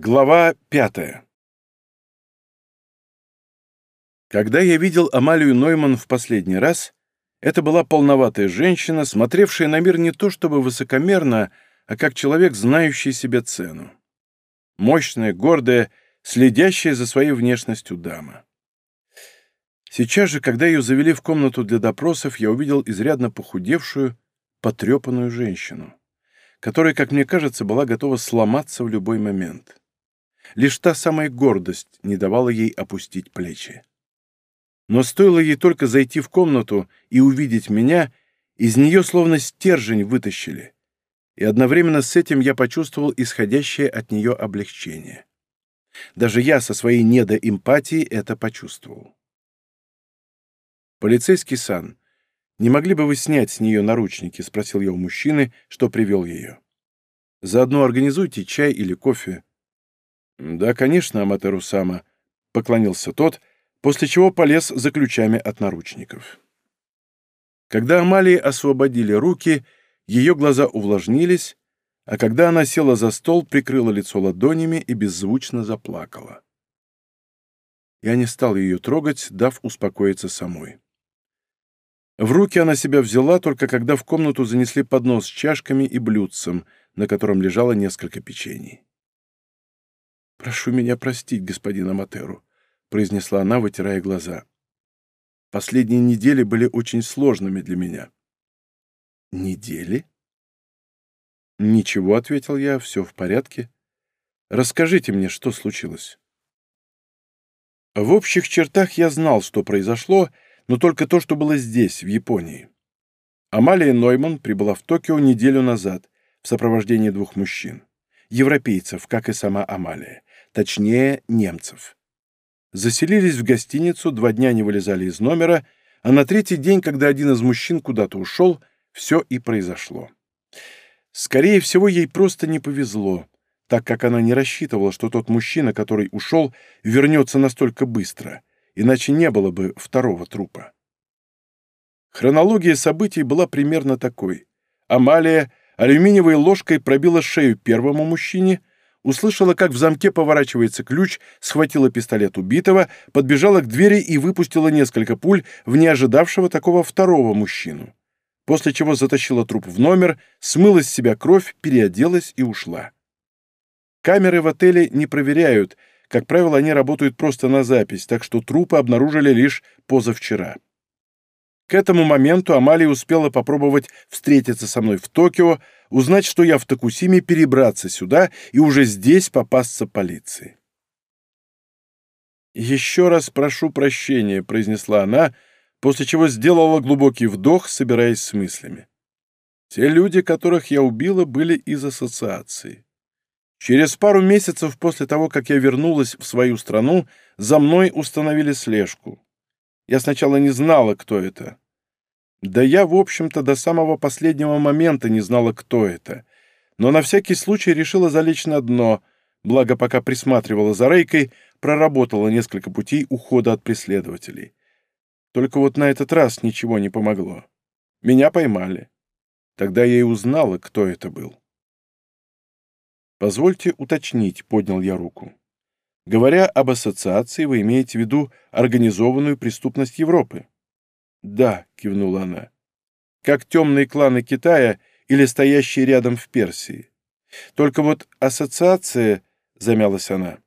Глава пятая Когда я видел Амалию Нойман в последний раз, это была полноватая женщина, смотревшая на мир не то чтобы высокомерно, а как человек, знающий себе цену. Мощная, гордая, следящая за своей внешностью дама. Сейчас же, когда ее завели в комнату для допросов, я увидел изрядно похудевшую, потрепанную женщину, которая, как мне кажется, была готова сломаться в любой момент. Лишь та самая гордость не давала ей опустить плечи. Но стоило ей только зайти в комнату и увидеть меня, из нее словно стержень вытащили. И одновременно с этим я почувствовал исходящее от нее облегчение. Даже я со своей недоэмпатией это почувствовал. «Полицейский сан, не могли бы вы снять с нее наручники?» — спросил я у мужчины, что привел ее. «Заодно организуйте чай или кофе. «Да, конечно, Аматеру Сама», — поклонился тот, после чего полез за ключами от наручников. Когда Амалии освободили руки, ее глаза увлажнились, а когда она села за стол, прикрыла лицо ладонями и беззвучно заплакала. Я не стал ее трогать, дав успокоиться самой. В руки она себя взяла, только когда в комнату занесли поднос с чашками и блюдцем, на котором лежало несколько печений. «Прошу меня простить, господин Аматеру», — произнесла она, вытирая глаза. «Последние недели были очень сложными для меня». «Недели?» «Ничего», — ответил я, — «все в порядке. Расскажите мне, что случилось». В общих чертах я знал, что произошло, но только то, что было здесь, в Японии. Амалия Нойман прибыла в Токио неделю назад в сопровождении двух мужчин, европейцев, как и сама Амалия точнее, немцев. Заселились в гостиницу, два дня не вылезали из номера, а на третий день, когда один из мужчин куда-то ушел, все и произошло. Скорее всего, ей просто не повезло, так как она не рассчитывала, что тот мужчина, который ушел, вернется настолько быстро, иначе не было бы второго трупа. Хронология событий была примерно такой. Амалия алюминиевой ложкой пробила шею первому мужчине, услышала, как в замке поворачивается ключ, схватила пистолет убитого, подбежала к двери и выпустила несколько пуль в неожидавшего такого второго мужчину. После чего затащила труп в номер, смыла с себя кровь, переоделась и ушла. Камеры в отеле не проверяют, как правило, они работают просто на запись, так что трупы обнаружили лишь позавчера. К этому моменту Амалия успела попробовать встретиться со мной в Токио, узнать, что я в Токусиме, перебраться сюда и уже здесь попасться полиции. «Еще раз прошу прощения», — произнесла она, после чего сделала глубокий вдох, собираясь с мыслями. «Те люди, которых я убила, были из ассоциации. Через пару месяцев после того, как я вернулась в свою страну, за мной установили слежку. Я сначала не знала, кто это. Да я, в общем-то, до самого последнего момента не знала, кто это. Но на всякий случай решила залечь на дно, благо пока присматривала за Рейкой, проработала несколько путей ухода от преследователей. Только вот на этот раз ничего не помогло. Меня поймали. Тогда я и узнала, кто это был. «Позвольте уточнить», — поднял я руку. Говоря об ассоциации, вы имеете в виду организованную преступность Европы? Да, кивнула она. Как темные кланы Китая или стоящие рядом в Персии. Только вот ассоциация, замялась она.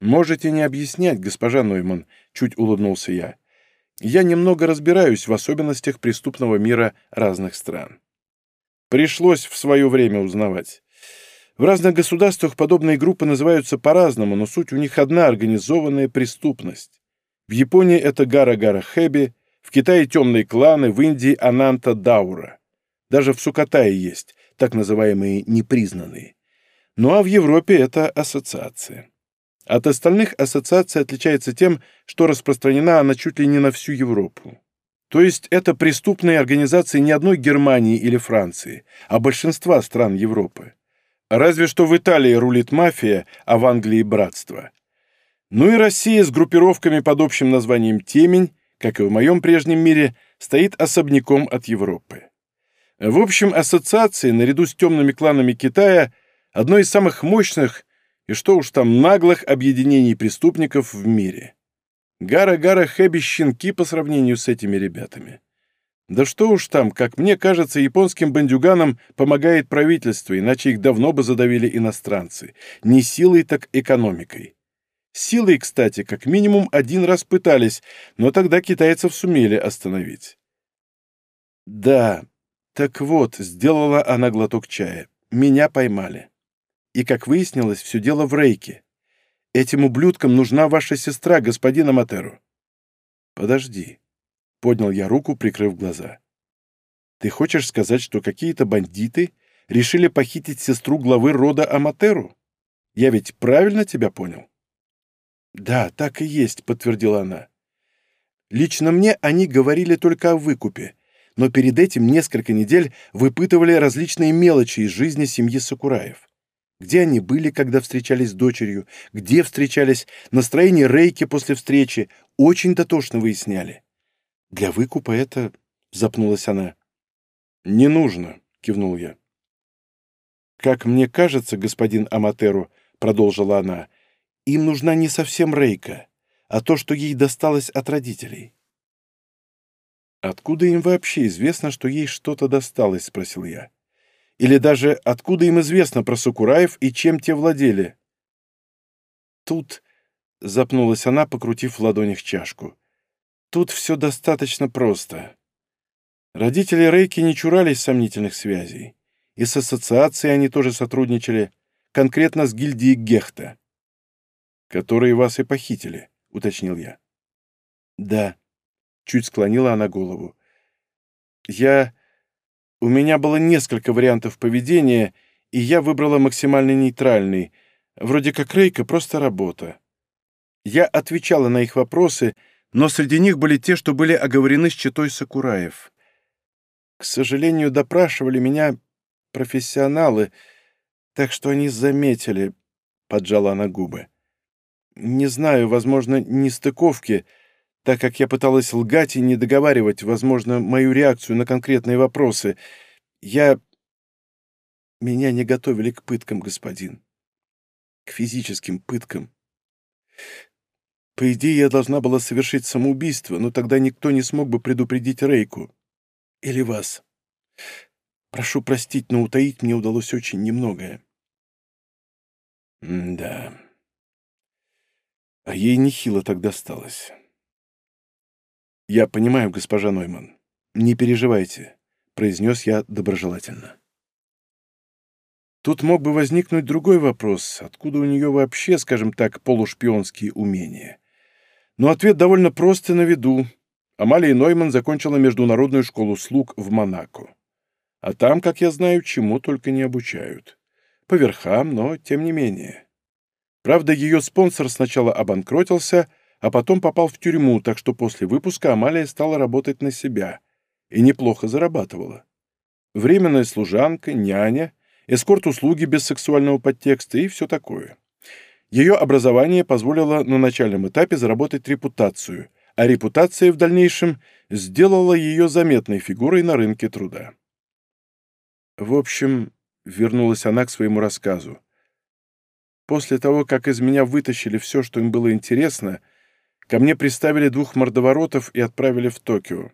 Можете не объяснять, госпожа Нойман, чуть улыбнулся я. Я немного разбираюсь в особенностях преступного мира разных стран. Пришлось в свое время узнавать. В разных государствах подобные группы называются по-разному, но суть у них одна – организованная преступность. В Японии это Гара-Гара-Хэби, в Китае темные кланы, в Индии – Ананта-Даура. Даже в Сукатае есть, так называемые непризнанные. Ну а в Европе это ассоциация. От остальных ассоциаций отличается тем, что распространена она чуть ли не на всю Европу. То есть это преступные организации не одной Германии или Франции, а большинства стран Европы. Разве что в Италии рулит мафия, а в Англии – братство. Ну и Россия с группировками под общим названием «Темень», как и в моем прежнем мире, стоит особняком от Европы. В общем, ассоциации, наряду с темными кланами Китая, одной из самых мощных, И что уж там наглых объединений преступников в мире. Гара-гара хэби щенки по сравнению с этими ребятами. Да что уж там, как мне кажется, японским бандюганам помогает правительство, иначе их давно бы задавили иностранцы. Не силой, так экономикой. Силой, кстати, как минимум один раз пытались, но тогда китайцев сумели остановить. Да, так вот, сделала она глоток чая. Меня поймали. И, как выяснилось, все дело в рейке. Этим ублюдкам нужна ваша сестра, господин Аматеру. Подожди. Поднял я руку, прикрыв глаза. Ты хочешь сказать, что какие-то бандиты решили похитить сестру главы рода Аматеру? Я ведь правильно тебя понял? Да, так и есть, подтвердила она. Лично мне они говорили только о выкупе, но перед этим несколько недель выпытывали различные мелочи из жизни семьи Сакураев. Где они были, когда встречались с дочерью, где встречались, настроение Рейки после встречи, очень дотошно выясняли. Для выкупа это... запнулась она. «Не нужно», — кивнул я. «Как мне кажется, господин Аматеру», — продолжила она, — «им нужна не совсем Рейка, а то, что ей досталось от родителей. «Откуда им вообще известно, что ей что-то досталось?» — спросил я. «Или даже откуда им известно про Сукураев и чем те владели?» «Тут...» — запнулась она, покрутив в ладонях чашку. «Тут все достаточно просто. Родители Рейки не чурались сомнительных связей. И с ассоциацией они тоже сотрудничали, конкретно с гильдией Гехта. «Которые вас и похитили», — уточнил я. «Да», Чуть склонила она голову. «Я... У меня было несколько вариантов поведения, и я выбрала максимально нейтральный. Вроде как Рейка, просто работа. Я отвечала на их вопросы, но среди них были те, что были оговорены с читой Сакураев. К сожалению, допрашивали меня профессионалы, так что они заметили, — поджала она губы. Не знаю, возможно, нестыковки, — так как я пыталась лгать и не договаривать, возможно, мою реакцию на конкретные вопросы. Я... Меня не готовили к пыткам, господин. К физическим пыткам. По идее, я должна была совершить самоубийство, но тогда никто не смог бы предупредить Рейку. Или вас. Прошу простить, но утаить мне удалось очень немногое. М да. А ей нехило тогда досталось. «Я понимаю, госпожа Нойман. Не переживайте», — произнес я доброжелательно. Тут мог бы возникнуть другой вопрос, откуда у нее вообще, скажем так, полушпионские умения. Но ответ довольно прост и на виду. Амалия Нойман закончила международную школу слуг в Монако. А там, как я знаю, чему только не обучают. По верхам, но тем не менее. Правда, ее спонсор сначала обанкротился — а потом попал в тюрьму, так что после выпуска Амалия стала работать на себя и неплохо зарабатывала. Временная служанка, няня, эскорт-услуги без сексуального подтекста и все такое. Ее образование позволило на начальном этапе заработать репутацию, а репутация в дальнейшем сделала ее заметной фигурой на рынке труда. В общем, вернулась она к своему рассказу. После того, как из меня вытащили все, что им было интересно — Ко мне приставили двух мордоворотов и отправили в Токио.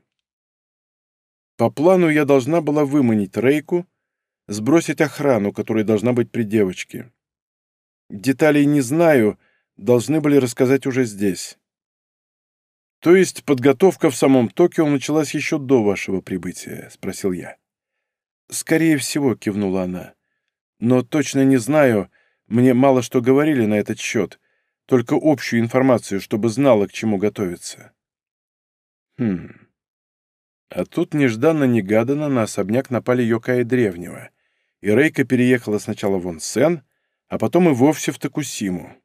По плану я должна была выманить Рейку, сбросить охрану, которая должна быть при девочке. Деталей не знаю, должны были рассказать уже здесь. То есть подготовка в самом Токио началась еще до вашего прибытия, спросил я. Скорее всего, кивнула она. Но точно не знаю, мне мало что говорили на этот счет только общую информацию, чтобы знала, к чему готовиться. Хм. А тут нежданно-негаданно на особняк напали Йокаи Древнего, и Рейка переехала сначала в Онсен, а потом и вовсе в Токусиму.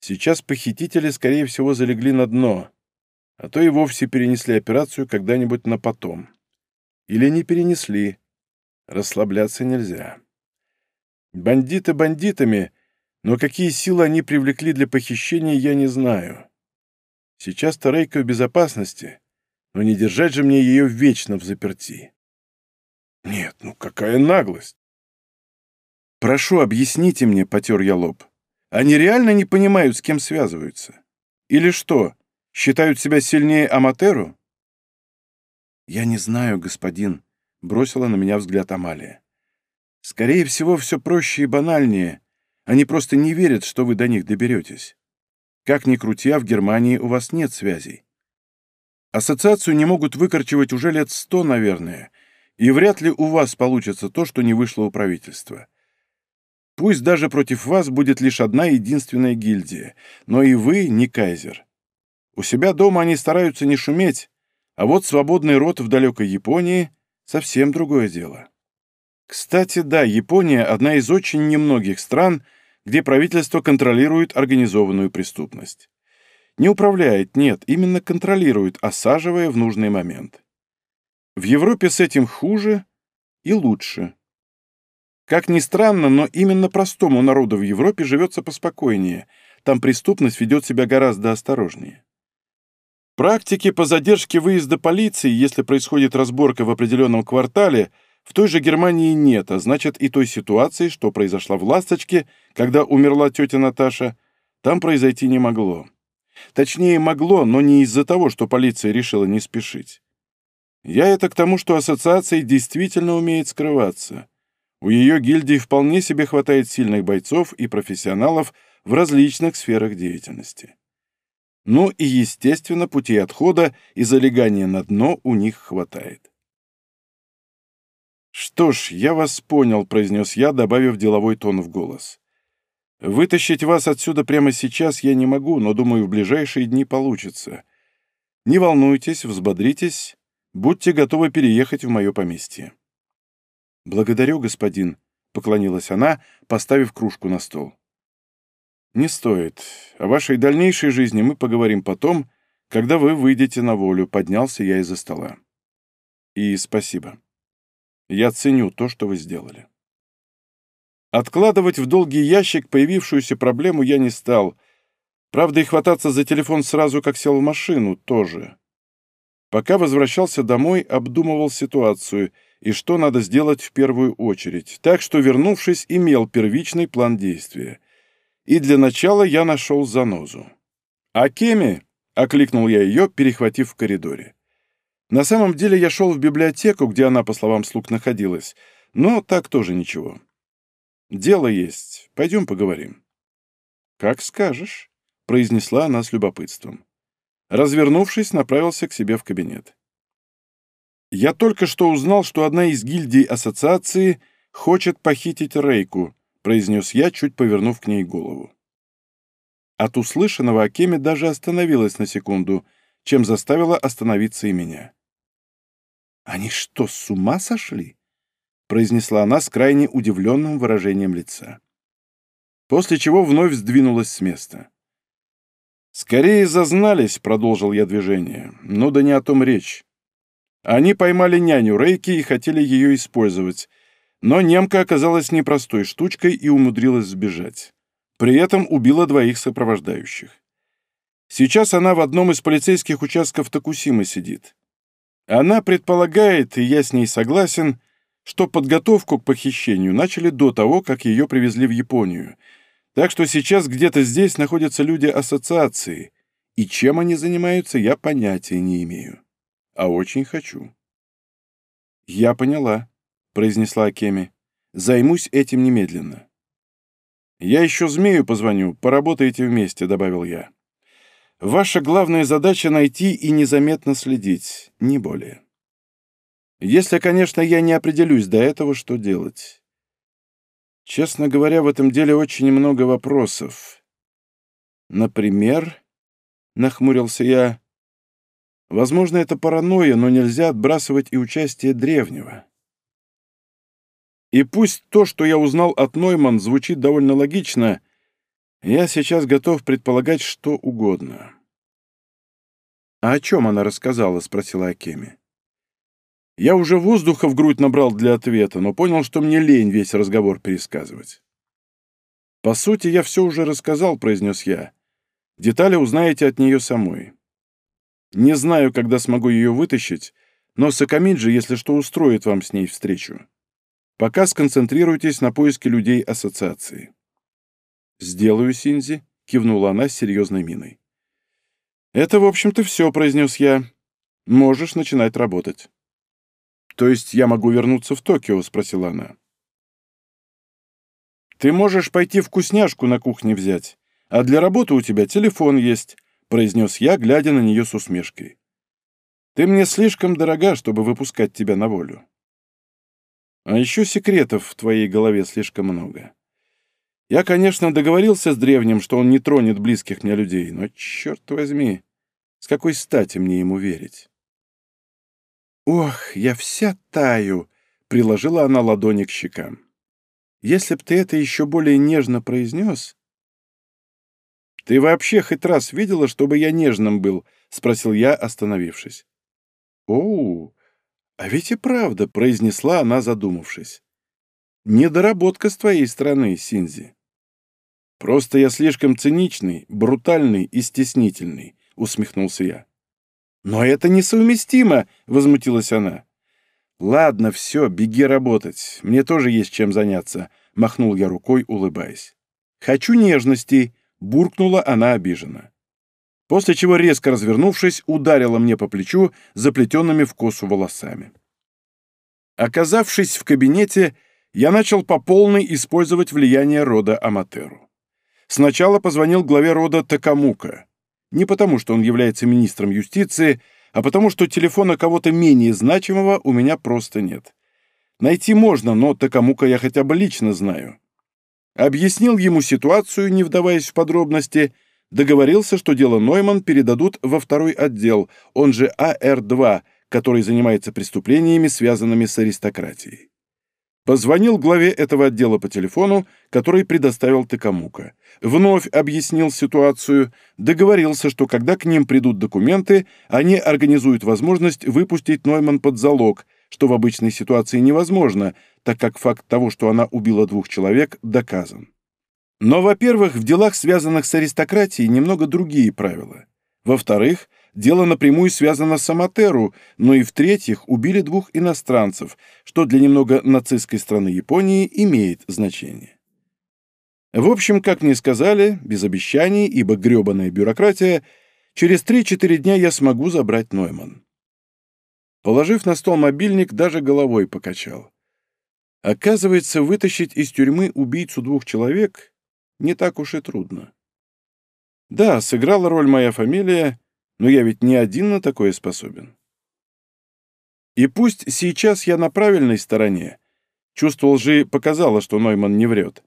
Сейчас похитители, скорее всего, залегли на дно, а то и вовсе перенесли операцию когда-нибудь на потом. Или не перенесли. Расслабляться нельзя. Бандиты бандитами, но какие силы они привлекли для похищения, я не знаю. Сейчас-то Рейка в безопасности, но не держать же мне ее вечно в заперти. Нет, ну какая наглость! «Прошу, объясните мне», — потер я лоб. Они реально не понимают, с кем связываются? Или что, считают себя сильнее Аматеру? «Я не знаю, господин», — бросила на меня взгляд Амалия. «Скорее всего, все проще и банальнее. Они просто не верят, что вы до них доберетесь. Как ни крути, а в Германии у вас нет связей. Ассоциацию не могут выкорчевать уже лет сто, наверное, и вряд ли у вас получится то, что не вышло у правительства. Пусть даже против вас будет лишь одна единственная гильдия, но и вы не кайзер. У себя дома они стараются не шуметь, а вот свободный род в далекой Японии — совсем другое дело. Кстати, да, Япония — одна из очень немногих стран, где правительство контролирует организованную преступность. Не управляет, нет, именно контролирует, осаживая в нужный момент. В Европе с этим хуже и лучше. Как ни странно, но именно простому народу в Европе живется поспокойнее, там преступность ведет себя гораздо осторожнее. Практики по задержке выезда полиции, если происходит разборка в определенном квартале, в той же Германии нет, а значит и той ситуации, что произошла в «Ласточке», когда умерла тетя Наташа, там произойти не могло. Точнее, могло, но не из-за того, что полиция решила не спешить. Я это к тому, что ассоциация действительно умеет скрываться. У ее гильдии вполне себе хватает сильных бойцов и профессионалов в различных сферах деятельности. Ну и, естественно, путей отхода и залегания на дно у них хватает. «Что ж, я вас понял», — произнес я, добавив деловой тон в голос. Вытащить вас отсюда прямо сейчас я не могу, но, думаю, в ближайшие дни получится. Не волнуйтесь, взбодритесь, будьте готовы переехать в мое поместье». «Благодарю, господин», — поклонилась она, поставив кружку на стол. «Не стоит. О вашей дальнейшей жизни мы поговорим потом, когда вы выйдете на волю», — поднялся я из-за стола. «И спасибо. Я ценю то, что вы сделали». Откладывать в долгий ящик появившуюся проблему я не стал. Правда, и хвататься за телефон сразу, как сел в машину, тоже. Пока возвращался домой, обдумывал ситуацию и что надо сделать в первую очередь, так что, вернувшись, имел первичный план действия. И для начала я нашел занозу. «Акеми!» — окликнул я ее, перехватив в коридоре. На самом деле я шел в библиотеку, где она, по словам слуг, находилась, но так тоже ничего. Дело есть. Пойдем поговорим». «Как скажешь», — произнесла она с любопытством. Развернувшись, направился к себе в кабинет. «Я только что узнал, что одна из гильдий ассоциации хочет похитить Рейку», — произнес я, чуть повернув к ней голову. От услышанного Акеми даже остановилась на секунду, чем заставила остановиться и меня. «Они что, с ума сошли?» произнесла она с крайне удивленным выражением лица. После чего вновь сдвинулась с места. «Скорее зазнались», — продолжил я движение, — «но да не о том речь. Они поймали няню Рейки и хотели ее использовать, но немка оказалась непростой штучкой и умудрилась сбежать. При этом убила двоих сопровождающих. Сейчас она в одном из полицейских участков Токусимы сидит. Она предполагает, и я с ней согласен, что подготовку к похищению начали до того, как ее привезли в Японию. Так что сейчас где-то здесь находятся люди ассоциации, и чем они занимаются, я понятия не имею. А очень хочу. «Я поняла», — произнесла Акеми. «Займусь этим немедленно». «Я еще змею позвоню, поработаете вместе», — добавил я. «Ваша главная задача — найти и незаметно следить, не более». Если, конечно, я не определюсь до этого, что делать. Честно говоря, в этом деле очень много вопросов. Например, нахмурился я, возможно, это паранойя, но нельзя отбрасывать и участие древнего. И пусть то, что я узнал от Нойман, звучит довольно логично, я сейчас готов предполагать что угодно. «А о чем она рассказала?» — спросила Акеми. Я уже воздуха в грудь набрал для ответа, но понял, что мне лень весь разговор пересказывать. «По сути, я все уже рассказал», — произнес я. «Детали узнаете от нее самой. Не знаю, когда смогу ее вытащить, но Сакамиджи, если что, устроит вам с ней встречу. Пока сконцентрируйтесь на поиске людей ассоциации». «Сделаю, Синзи», — кивнула она с серьезной миной. «Это, в общем-то, все», — произнес я. «Можешь начинать работать». «То есть я могу вернуться в Токио?» — спросила она. «Ты можешь пойти вкусняшку на кухне взять, а для работы у тебя телефон есть», — произнес я, глядя на нее с усмешкой. «Ты мне слишком дорога, чтобы выпускать тебя на волю. А еще секретов в твоей голове слишком много. Я, конечно, договорился с древним, что он не тронет близких мне людей, но, черт возьми, с какой стати мне ему верить? «Ох, я вся таю!» — приложила она ладони к щекам. «Если б ты это еще более нежно произнес...» «Ты вообще хоть раз видела, чтобы я нежным был?» — спросил я, остановившись. «Оу, а ведь и правда», — произнесла она, задумавшись. «Недоработка с твоей стороны, Синзи». «Просто я слишком циничный, брутальный и стеснительный», — усмехнулся я. «Но это несовместимо!» — возмутилась она. «Ладно, все, беги работать. Мне тоже есть чем заняться», — махнул я рукой, улыбаясь. «Хочу нежностей», — буркнула она обиженно. После чего, резко развернувшись, ударила мне по плечу заплетенными в косу волосами. Оказавшись в кабинете, я начал по полной использовать влияние рода Аматеру. Сначала позвонил главе рода Такамука. Не потому, что он является министром юстиции, а потому, что телефона кого-то менее значимого у меня просто нет. Найти можно, но Такамука я хотя бы лично знаю. Объяснил ему ситуацию, не вдаваясь в подробности, договорился, что дело Нойман передадут во второй отдел, он же АР-2, который занимается преступлениями, связанными с аристократией. Позвонил главе этого отдела по телефону, который предоставил Тыкамука. Вновь объяснил ситуацию, договорился, что когда к ним придут документы, они организуют возможность выпустить Нойман под залог, что в обычной ситуации невозможно, так как факт того, что она убила двух человек, доказан. Но, во-первых, в делах, связанных с аристократией, немного другие правила. Во-вторых, дело напрямую связано с Аматеру, но и в-третьих, убили двух иностранцев, что для немного нацистской страны Японии имеет значение. В общем, как мне сказали, без обещаний, ибо грёбаная бюрократия, через 3-4 дня я смогу забрать Нойман. Положив на стол мобильник, даже головой покачал. Оказывается, вытащить из тюрьмы убийцу двух человек не так уж и трудно. Да, сыграла роль моя фамилия, но я ведь не один на такое способен. И пусть сейчас я на правильной стороне, чувство лжи показало, что Нойман не врет,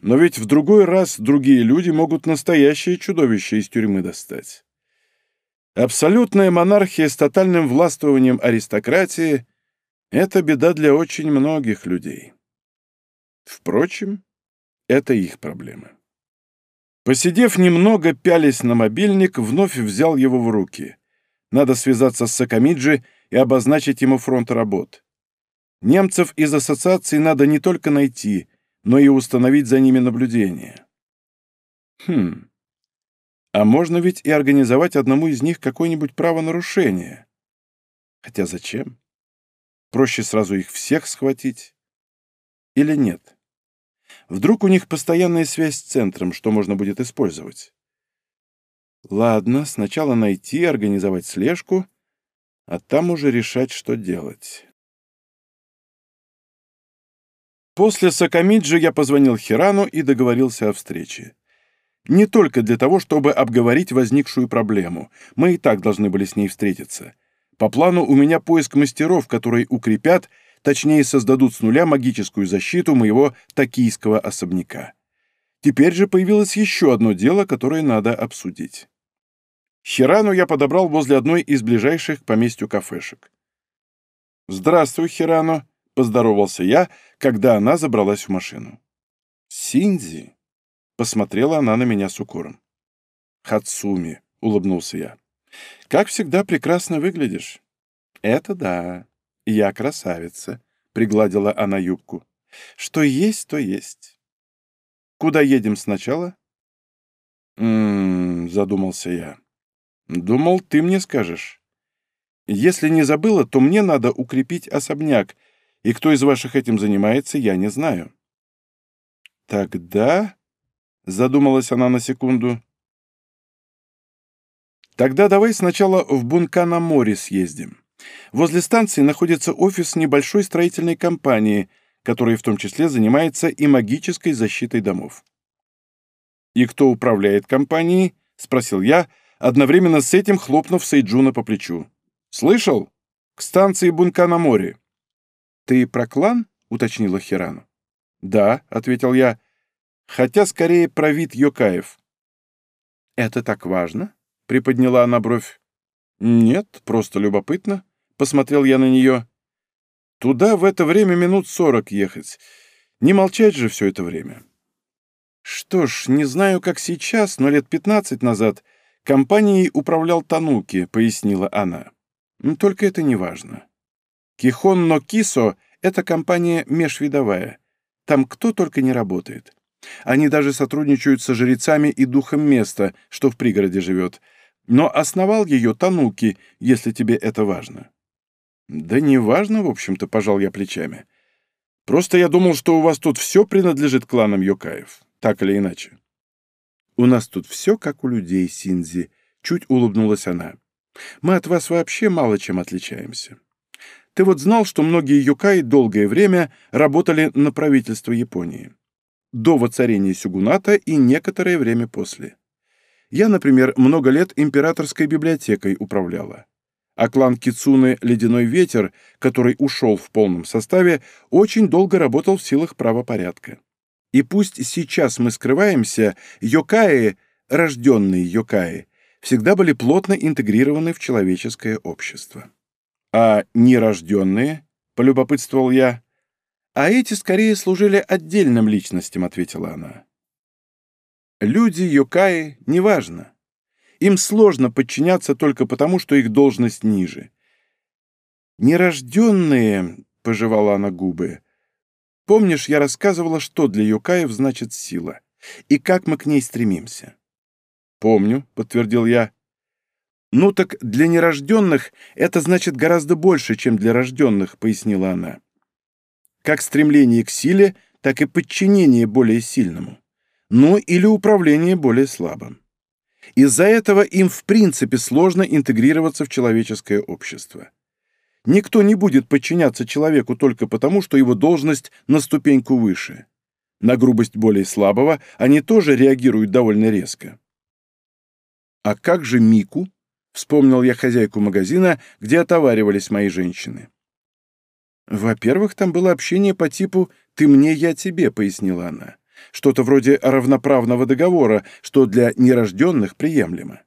но ведь в другой раз другие люди могут настоящее чудовище из тюрьмы достать. Абсолютная монархия с тотальным властвованием аристократии — это беда для очень многих людей. Впрочем, это их проблемы. Посидев немного, пялись на мобильник, вновь взял его в руки. Надо связаться с Сакамиджи и обозначить ему фронт работ. Немцев из ассоциации надо не только найти, но и установить за ними наблюдение. Хм. А можно ведь и организовать одному из них какое-нибудь правонарушение. Хотя зачем? Проще сразу их всех схватить. Или нет? Вдруг у них постоянная связь с центром, что можно будет использовать. Ладно, сначала найти, организовать слежку, а там уже решать, что делать. После Сакамиджи я позвонил Хирану и договорился о встрече. Не только для того, чтобы обговорить возникшую проблему. Мы и так должны были с ней встретиться. По плану у меня поиск мастеров, которые укрепят точнее создадут с нуля магическую защиту моего токийского особняка. Теперь же появилось еще одно дело, которое надо обсудить. Хирану я подобрал возле одной из ближайших к поместью кафешек. «Здравствуй, Хирану», — поздоровался я, когда она забралась в машину. «Синдзи», — посмотрела она на меня с укором. «Хацуми», — улыбнулся я. «Как всегда прекрасно выглядишь». «Это да», «Я красавица», — пригладила она юбку. «Что есть, то есть». «Куда едем сначала?» «М-м-м», задумался я. «Думал, ты мне скажешь. Если не забыла, то мне надо укрепить особняк, и кто из ваших этим занимается, я не знаю». «Тогда...» — Задумалась она на секунду. Тогда давай сначала в Бунка на море съездим. Возле станции находится офис небольшой строительной компании, которая в том числе занимается и магической защитой домов. «И кто управляет компанией?» — спросил я, одновременно с этим хлопнув Сейджуна по плечу. «Слышал? К станции Бунка на море». «Ты про клан?» — уточнила Хирану. «Да», — ответил я, — «хотя скорее про вид Йокаев». «Это так важно?» — приподняла она бровь. «Нет, просто любопытно», — посмотрел я на нее. «Туда в это время минут сорок ехать. Не молчать же все это время». «Что ж, не знаю, как сейчас, но лет пятнадцать назад компанией управлял Тануки», — пояснила она. «Только это не важно. Кихон но Кисо — это компания межвидовая. Там кто только не работает. Они даже сотрудничают со жрецами и духом места, что в пригороде живет. Но основал ее Тануки, если тебе это важно. Да не важно, в общем-то, пожал я плечами. Просто я думал, что у вас тут все принадлежит кланам Йокаев. Так или иначе. У нас тут все как у людей, Синзи. Чуть улыбнулась она. Мы от вас вообще мало чем отличаемся. Ты вот знал, что многие юкаи долгое время работали на правительство Японии. До воцарения сюгуната и некоторое время после. Я, например, много лет императорской библиотекой управляла. А клан Кицуны «Ледяной ветер», который ушел в полном составе, очень долго работал в силах правопорядка. И пусть сейчас мы скрываемся, йокаи, рожденные йокаи, всегда были плотно интегрированы в человеческое общество. «А нерожденные?» — полюбопытствовал я. «А эти скорее служили отдельным личностям», — ответила она. «Люди, юкаи, неважно. Им сложно подчиняться только потому, что их должность ниже. Нерожденные, — пожевала она губы, — помнишь, я рассказывала, что для юкаев значит сила, и как мы к ней стремимся?» «Помню», — подтвердил я. «Ну так для нерожденных это значит гораздо больше, чем для рожденных», — пояснила она. «Как стремление к силе, так и подчинение более сильному. Ну или управление более слабым. Из-за этого им в принципе сложно интегрироваться в человеческое общество. Никто не будет подчиняться человеку только потому, что его должность на ступеньку выше. На грубость более слабого они тоже реагируют довольно резко. А как же Мику? Вспомнил я хозяйку магазина, где отоваривались мои женщины. «Во-первых, там было общение по типу «ты мне, я тебе», — пояснила она. Что-то вроде равноправного договора, что для нерожденных приемлемо.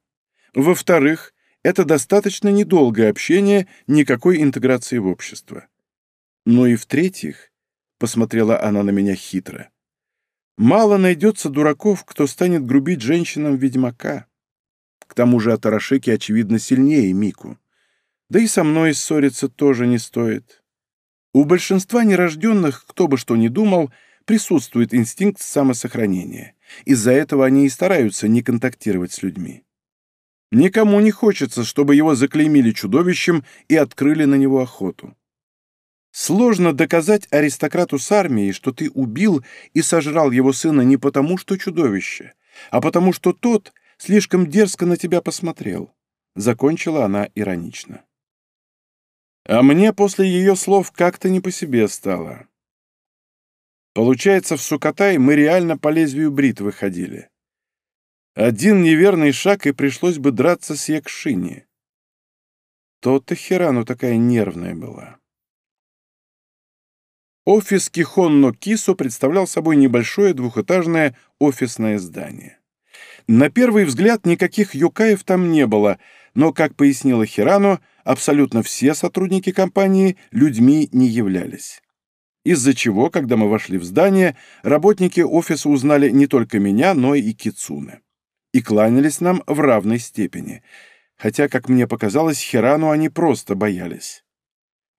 Во-вторых, это достаточно недолгое общение, никакой интеграции в общество. Ну и в-третьих, — посмотрела она на меня хитро, — мало найдется дураков, кто станет грубить женщинам ведьмака. К тому же Атарашики, очевидно, сильнее Мику. Да и со мной ссориться тоже не стоит. У большинства нерожденных, кто бы что ни думал, присутствует инстинкт самосохранения. Из-за этого они и стараются не контактировать с людьми. Никому не хочется, чтобы его заклеймили чудовищем и открыли на него охоту. Сложно доказать аристократу с армией, что ты убил и сожрал его сына не потому, что чудовище, а потому, что тот слишком дерзко на тебя посмотрел», — закончила она иронично. А мне после ее слов как-то не по себе стало. Получается, в Сукатай мы реально по лезвию бритвы ходили. Один неверный шаг, и пришлось бы драться с Якшини. То-то Хирану такая нервная была. Офис Кихонно Кисо представлял собой небольшое двухэтажное офисное здание. На первый взгляд никаких юкаев там не было, но, как пояснила Хирану, абсолютно все сотрудники компании людьми не являлись. Из-за чего, когда мы вошли в здание, работники офиса узнали не только меня, но и Кицуне. И кланялись нам в равной степени. Хотя, как мне показалось, Хирану они просто боялись.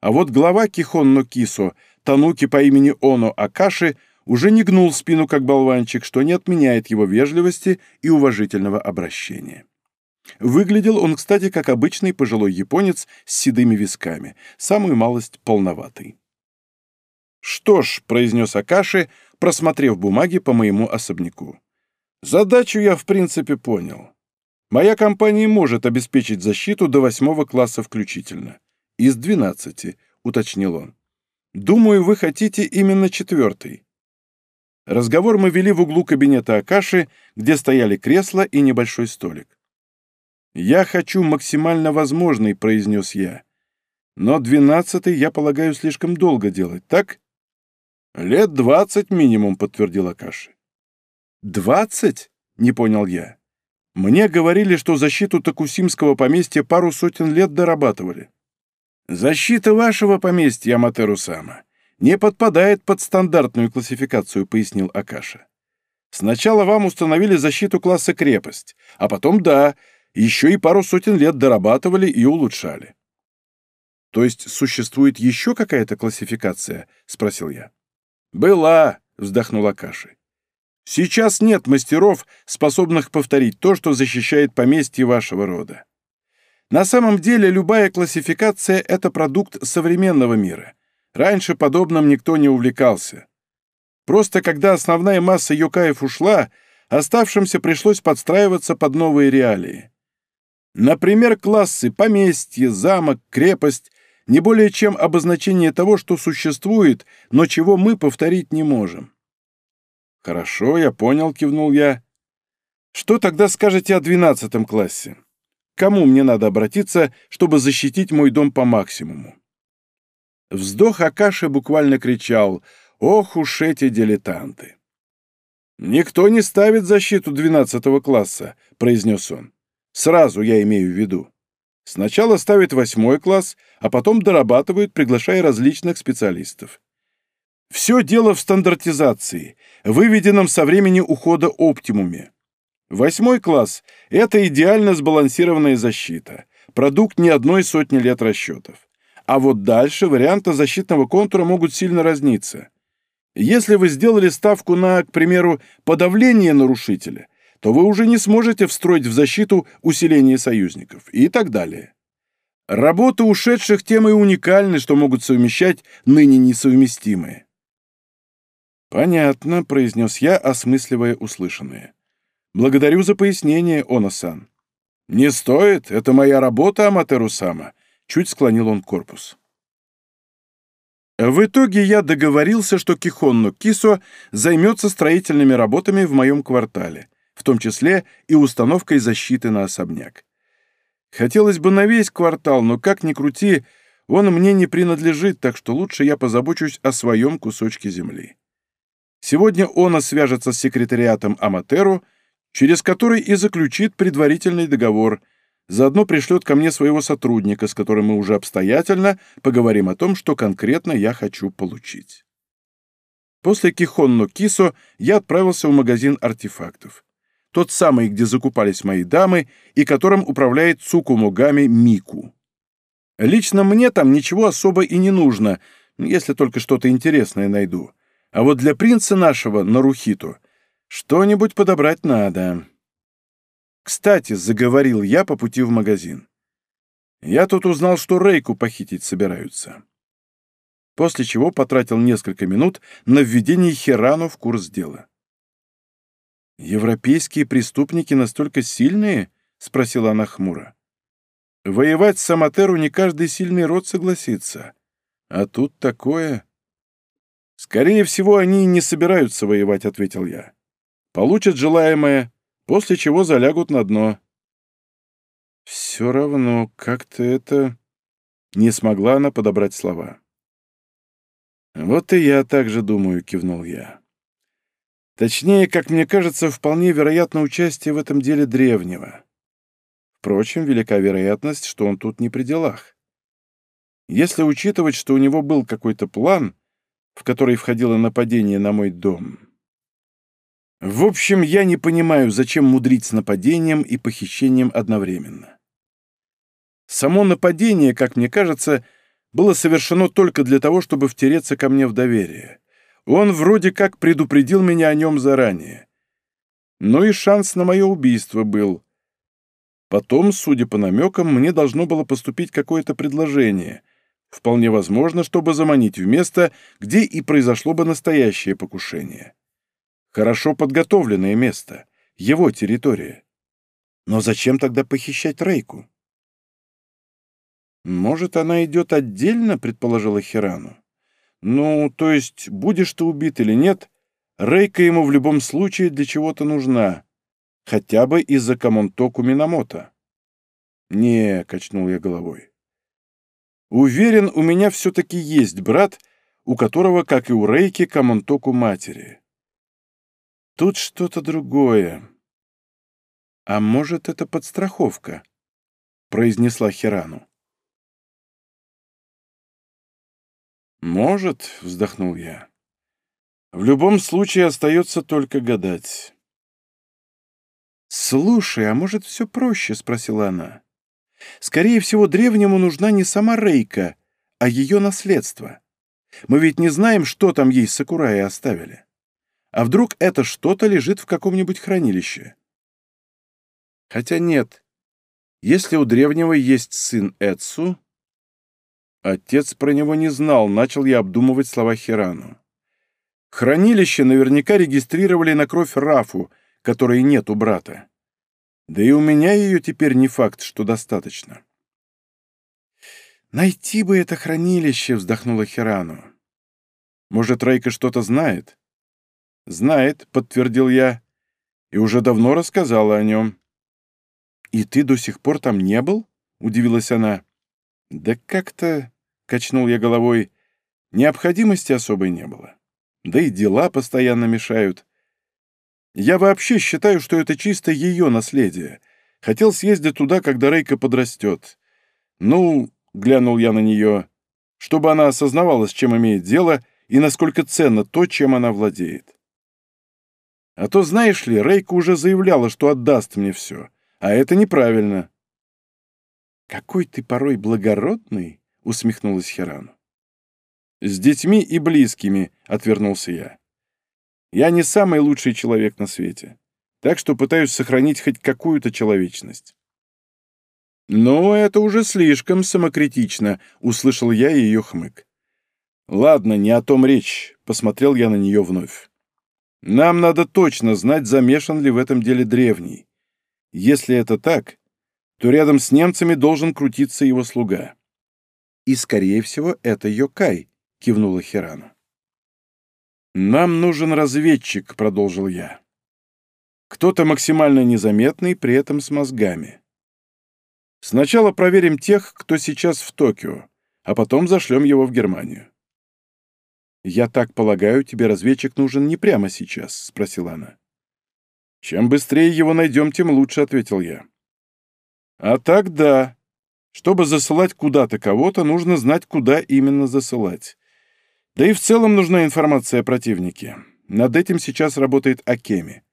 А вот глава Кихонно Кисо, Тануки по имени Оно Акаши, уже не гнул спину, как болванчик, что не отменяет его вежливости и уважительного обращения. Выглядел он, кстати, как обычный пожилой японец с седыми висками, самую малость полноватый. «Что ж», — произнес Акаши, просмотрев бумаги по моему особняку, Задачу я в принципе понял. Моя компания может обеспечить защиту до восьмого класса включительно. Из двенадцати, уточнил он. Думаю, вы хотите именно четвертый. Разговор мы вели в углу кабинета Акаши, где стояли кресла и небольшой столик. «Я хочу максимально возможный», — произнес я. «Но двенадцатый, я полагаю, слишком долго делать, так?» «Лет двадцать минимум», — подтвердил Акаши. «Двадцать?» — не понял я. «Мне говорили, что защиту Токусимского поместья пару сотен лет дорабатывали». «Защита вашего поместья, Аматеру-сама, не подпадает под стандартную классификацию», — пояснил Акаша. «Сначала вам установили защиту класса крепость, а потом, да, еще и пару сотен лет дорабатывали и улучшали». «То есть существует еще какая-то классификация?» — спросил я. «Была», — вздохнул Акаши. «Сейчас нет мастеров, способных повторить то, что защищает поместье вашего рода. На самом деле любая классификация — это продукт современного мира. Раньше подобным никто не увлекался. Просто когда основная масса юкаев ушла, оставшимся пришлось подстраиваться под новые реалии. Например, классы поместье, замок, крепость — не более чем обозначение того, что существует, но чего мы повторить не можем. «Хорошо, я понял», — кивнул я. «Что тогда скажете о двенадцатом классе?» кому мне надо обратиться, чтобы защитить мой дом по максимуму. Вздох Акаши буквально кричал «Ох уж эти дилетанты!» «Никто не ставит защиту двенадцатого класса», — произнес он. «Сразу я имею в виду. Сначала ставят восьмой класс, а потом дорабатывают, приглашая различных специалистов. Все дело в стандартизации, выведенном со времени ухода оптимуме. Восьмой класс — это идеально сбалансированная защита, продукт не одной сотни лет расчетов. А вот дальше варианты защитного контура могут сильно разниться. Если вы сделали ставку на, к примеру, подавление нарушителя, то вы уже не сможете встроить в защиту усиление союзников и так далее. Работы ушедших тем и уникальны, что могут совмещать ныне несовместимые. «Понятно», — произнес я, осмысливая услышанное. Благодарю за пояснение, Оно-сан. Не стоит, это моя работа, Аматеру-сама. Чуть склонил он корпус. В итоге я договорился, что Кихонно Кисо займется строительными работами в моем квартале, в том числе и установкой защиты на особняк. Хотелось бы на весь квартал, но как ни крути, он мне не принадлежит, так что лучше я позабочусь о своем кусочке земли. Сегодня он свяжется с секретариатом Аматеру через который и заключит предварительный договор, заодно пришлет ко мне своего сотрудника, с которым мы уже обстоятельно поговорим о том, что конкретно я хочу получить. После Кихонно Кисо я отправился в магазин артефактов. Тот самый, где закупались мои дамы, и которым управляет Цукумогами Мику. Лично мне там ничего особо и не нужно, если только что-то интересное найду. А вот для принца нашего, Нарухито, что-нибудь подобрать надо. Кстати, заговорил я по пути в магазин. Я тут узнал, что Рейку похитить собираются. После чего потратил несколько минут на введение Хирану в курс дела. «Европейские преступники настолько сильные?» — спросила она хмуро. «Воевать с Саматеру не каждый сильный род согласится. А тут такое...» «Скорее всего, они не собираются воевать», — ответил я получат желаемое, после чего залягут на дно. Все равно как-то это... Не смогла она подобрать слова. «Вот и я так же думаю», — кивнул я. Точнее, как мне кажется, вполне вероятно участие в этом деле древнего. Впрочем, велика вероятность, что он тут не при делах. Если учитывать, что у него был какой-то план, в который входило нападение на мой дом, в общем, я не понимаю, зачем мудрить с нападением и похищением одновременно. Само нападение, как мне кажется, было совершено только для того, чтобы втереться ко мне в доверие. Он вроде как предупредил меня о нем заранее. Но и шанс на мое убийство был. Потом, судя по намекам, мне должно было поступить какое-то предложение. Вполне возможно, чтобы заманить в место, где и произошло бы настоящее покушение. Хорошо подготовленное место. его территория. Но зачем тогда похищать Рейку? «Может, она идет отдельно?» — предположила Хирану. «Ну, то есть, будешь ты убит или нет, Рейка ему в любом случае для чего-то нужна, хотя бы из-за Камонтоку Минамото». «Не», — качнул я головой. «Уверен, у меня все-таки есть брат, у которого, как и у Рейки, Камонтоку матери. Тут что-то другое. А может, это подстраховка?» — произнесла Хирану. «Может», — вздохнул я. «В любом случае остается только гадать». «Слушай, а может, все проще?» — спросила она. «Скорее всего, древнему нужна не сама Рейка, а ее наследство. Мы ведь не знаем, что там ей Сакураи оставили. А вдруг это что-то лежит в каком-нибудь хранилище?» Хотя нет. Если у древнего есть сын Эцу, Отец про него не знал, начал я обдумывать слова Хирану. Хранилище наверняка регистрировали на кровь Рафу, которой нет у брата. Да и у меня ее теперь не факт, что достаточно. «Найти бы это хранилище», — вздохнула Хирану. «Может, Рейка что-то знает?» «Знает», — подтвердил я, и уже давно рассказала о нем. «И ты до сих пор там не был?» — удивилась она. «Да как-то...» — качнул я головой. «Необходимости особой не было. Да и дела постоянно мешают. Я вообще считаю, что это чисто ее наследие. Хотел съездить туда, когда Рейка подрастет. Ну, — глянул я на нее, — чтобы она осознавала, с чем имеет дело и насколько ценно то, чем она владеет. А то, знаешь ли, Рейка уже заявляла, что отдаст мне все, а это неправильно. «Какой ты порой благородный!» — усмехнулась Хирану. «С детьми и близкими», — отвернулся я. «Я не самый лучший человек на свете, так что пытаюсь сохранить хоть какую-то человечность». «Но это уже слишком самокритично», — услышал я ее хмык. «Ладно, не о том речь», — посмотрел я на нее вновь. «Нам надо точно знать, замешан ли в этом деле древний. Если это так, то рядом с немцами должен крутиться его слуга. И, скорее всего, это Йокай, кивнула Хирану. «Нам нужен разведчик», — продолжил я. «Кто-то максимально незаметный, при этом с мозгами. Сначала проверим тех, кто сейчас в Токио, а потом зашлем его в Германию». «Я так полагаю, тебе разведчик нужен не прямо сейчас?» — спросила она. «Чем быстрее его найдем, тем лучше», — ответил я. А так да. Чтобы засылать куда-то кого-то, нужно знать, куда именно засылать. Да и в целом нужна информация о противнике. Над этим сейчас работает Акеми.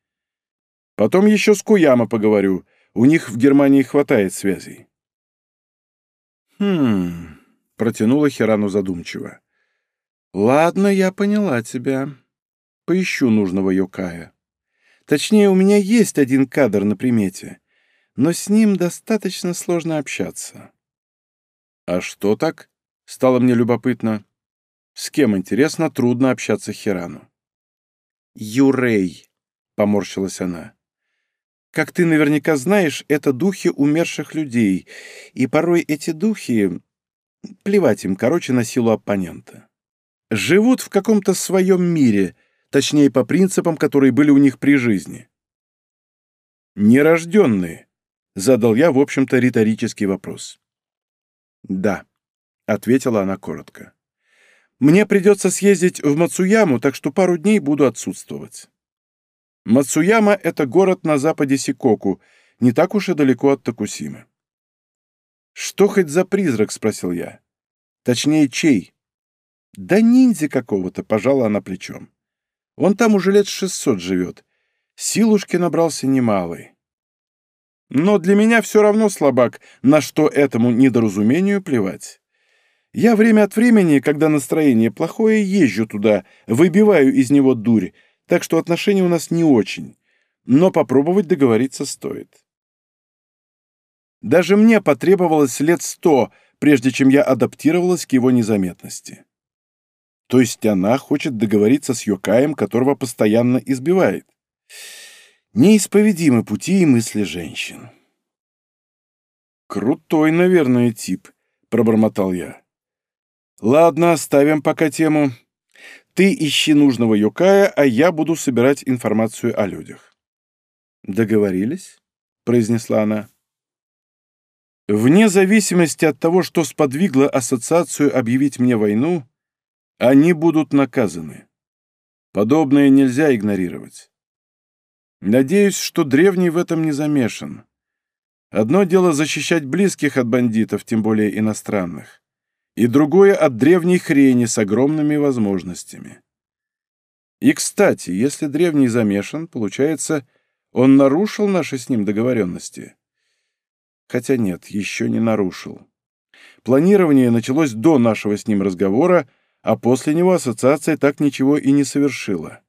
Потом еще с Куяма поговорю. У них в Германии хватает связей. «Хм...» — протянула Хирану задумчиво. «Ладно, я поняла тебя. Поищу нужного Йокая. Точнее, у меня есть один кадр на примете но с ним достаточно сложно общаться. «А что так?» — стало мне любопытно. «С кем, интересно, трудно общаться Хирану?» «Юрей», — поморщилась она. «Как ты наверняка знаешь, это духи умерших людей, и порой эти духи... Плевать им, короче, на силу оппонента. Живут в каком-то своем мире, точнее, по принципам, которые были у них при жизни. Нерожденные, Задал я, в общем-то, риторический вопрос. «Да», — ответила она коротко. «Мне придется съездить в Мацуяму, так что пару дней буду отсутствовать». Мацуяма — это город на западе Сикоку, не так уж и далеко от Токусимы. «Что хоть за призрак?» — спросил я. «Точнее, чей?» «Да ниндзя какого-то», — пожала она плечом. «Он там уже лет шестьсот живет. Силушки набрался немалый. Но для меня все равно слабак, на что этому недоразумению плевать. Я время от времени, когда настроение плохое, езжу туда, выбиваю из него дурь, так что отношения у нас не очень. Но попробовать договориться стоит. Даже мне потребовалось лет сто, прежде чем я адаптировалась к его незаметности. То есть она хочет договориться с Йокаем, которого постоянно избивает. Неисповедимы пути и мысли женщин. «Крутой, наверное, тип», — пробормотал я. «Ладно, оставим пока тему. Ты ищи нужного Юкая, а я буду собирать информацию о людях». «Договорились?» — произнесла она. «Вне зависимости от того, что сподвигло ассоциацию объявить мне войну, они будут наказаны. Подобное нельзя игнорировать. Надеюсь, что древний в этом не замешан. Одно дело защищать близких от бандитов, тем более иностранных, и другое — от древней хрени с огромными возможностями. И, кстати, если древний замешан, получается, он нарушил наши с ним договоренности. Хотя нет, еще не нарушил. Планирование началось до нашего с ним разговора, а после него ассоциация так ничего и не совершила.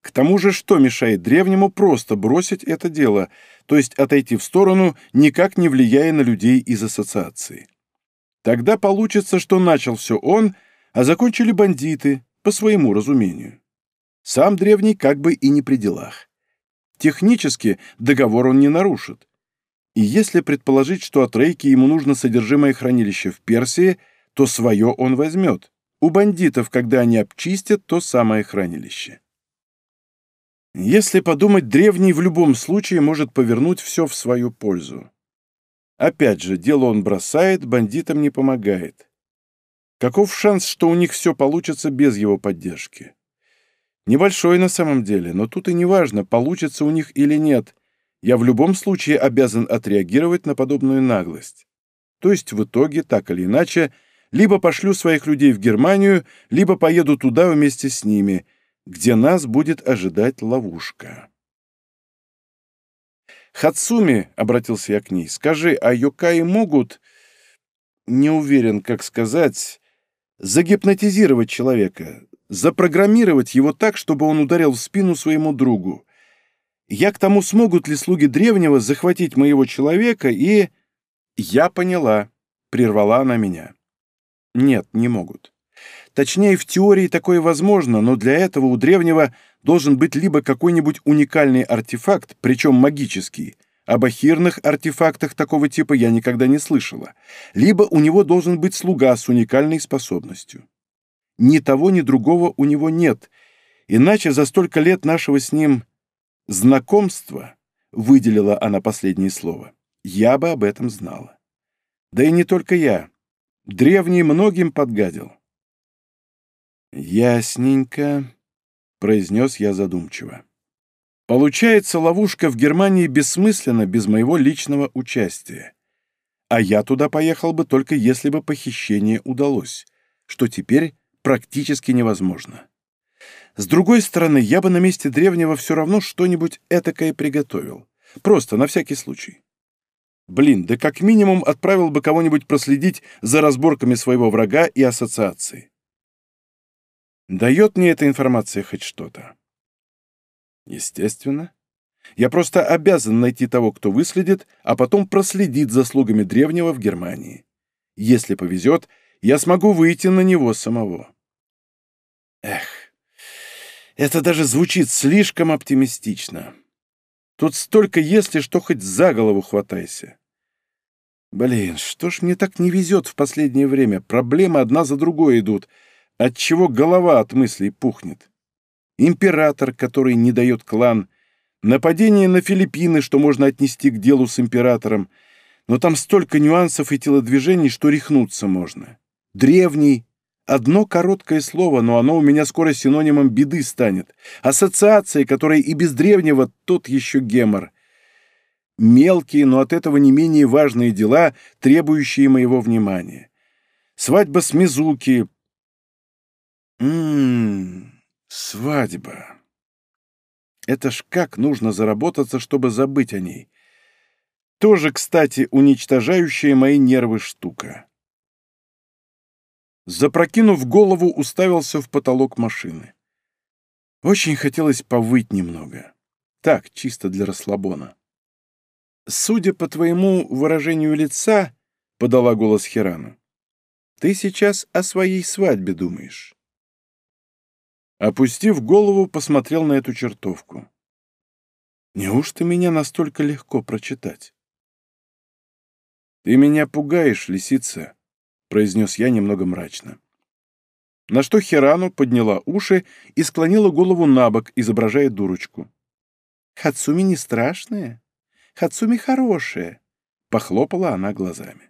К тому же, что мешает древнему просто бросить это дело, то есть отойти в сторону, никак не влияя на людей из ассоциации? Тогда получится, что начал все он, а закончили бандиты, по своему разумению. Сам древний как бы и не при делах. Технически договор он не нарушит. И если предположить, что от Рейки ему нужно содержимое хранилища в Персии, то свое он возьмет. У бандитов, когда они обчистят то самое хранилище. Если подумать, древний в любом случае может повернуть все в свою пользу. Опять же, дело он бросает, бандитам не помогает. Каков шанс, что у них все получится без его поддержки? Небольшой на самом деле, но тут и не важно, получится у них или нет. Я в любом случае обязан отреагировать на подобную наглость. То есть в итоге, так или иначе, либо пошлю своих людей в Германию, либо поеду туда вместе с ними — где нас будет ожидать ловушка. «Хацуми», — обратился я к ней, — «скажи, а Йокаи могут, не уверен, как сказать, загипнотизировать человека, запрограммировать его так, чтобы он ударил в спину своему другу? Я к тому, смогут ли слуги древнего захватить моего человека и...» «Я поняла», — прервала она меня. «Нет, не могут. Точнее, в теории такое возможно, но для этого у древнего должен быть либо какой-нибудь уникальный артефакт, причем магический, об ахирных артефактах такого типа я никогда не слышала, либо у него должен быть слуга с уникальной способностью. Ни того, ни другого у него нет, иначе за столько лет нашего с ним знакомства, выделила она последнее слово, я бы об этом знала. Да и не только я. Древний многим подгадил. «Ясненько», — произнес я задумчиво. «Получается, ловушка в Германии бессмысленна без моего личного участия. А я туда поехал бы только если бы похищение удалось, что теперь практически невозможно. С другой стороны, я бы на месте древнего все равно что-нибудь этакое приготовил. Просто на всякий случай. Блин, да как минимум отправил бы кого-нибудь проследить за разборками своего врага и ассоциации. Дает мне эта информация хоть что-то? Естественно. Я просто обязан найти того, кто выследит, а потом проследит за слугами древнего в Германии. Если повезет, я смогу выйти на него самого. Эх, это даже звучит слишком оптимистично. Тут столько «если», что хоть за голову хватайся. Блин, что ж мне так не везет в последнее время? Проблемы одна за другой идут — отчего голова от мыслей пухнет. Император, который не дает клан, нападение на Филиппины, что можно отнести к делу с императором, но там столько нюансов и телодвижений, что рехнуться можно. Древний. Одно короткое слово, но оно у меня скоро синонимом беды станет. Ассоциация, которая и без древнего тот еще гемор. Мелкие, но от этого не менее важные дела, требующие моего внимания. Свадьба с Мизуки, Ммм, свадьба. Это ж как нужно заработаться, чтобы забыть о ней. Тоже, кстати, уничтожающая мои нервы штука. Запрокинув голову, уставился в потолок машины. Очень хотелось повыть немного. Так, чисто для расслабона. «Судя по твоему выражению лица, — подала голос Хирану, — ты сейчас о своей свадьбе думаешь». Опустив голову, посмотрел на эту чертовку. Неужто меня настолько легко прочитать? «Ты меня пугаешь, лисица», — произнес я немного мрачно. На что Хирану подняла уши и склонила голову на бок, изображая дурочку. «Хацуми не страшная, Хацуми хорошая», — похлопала она глазами.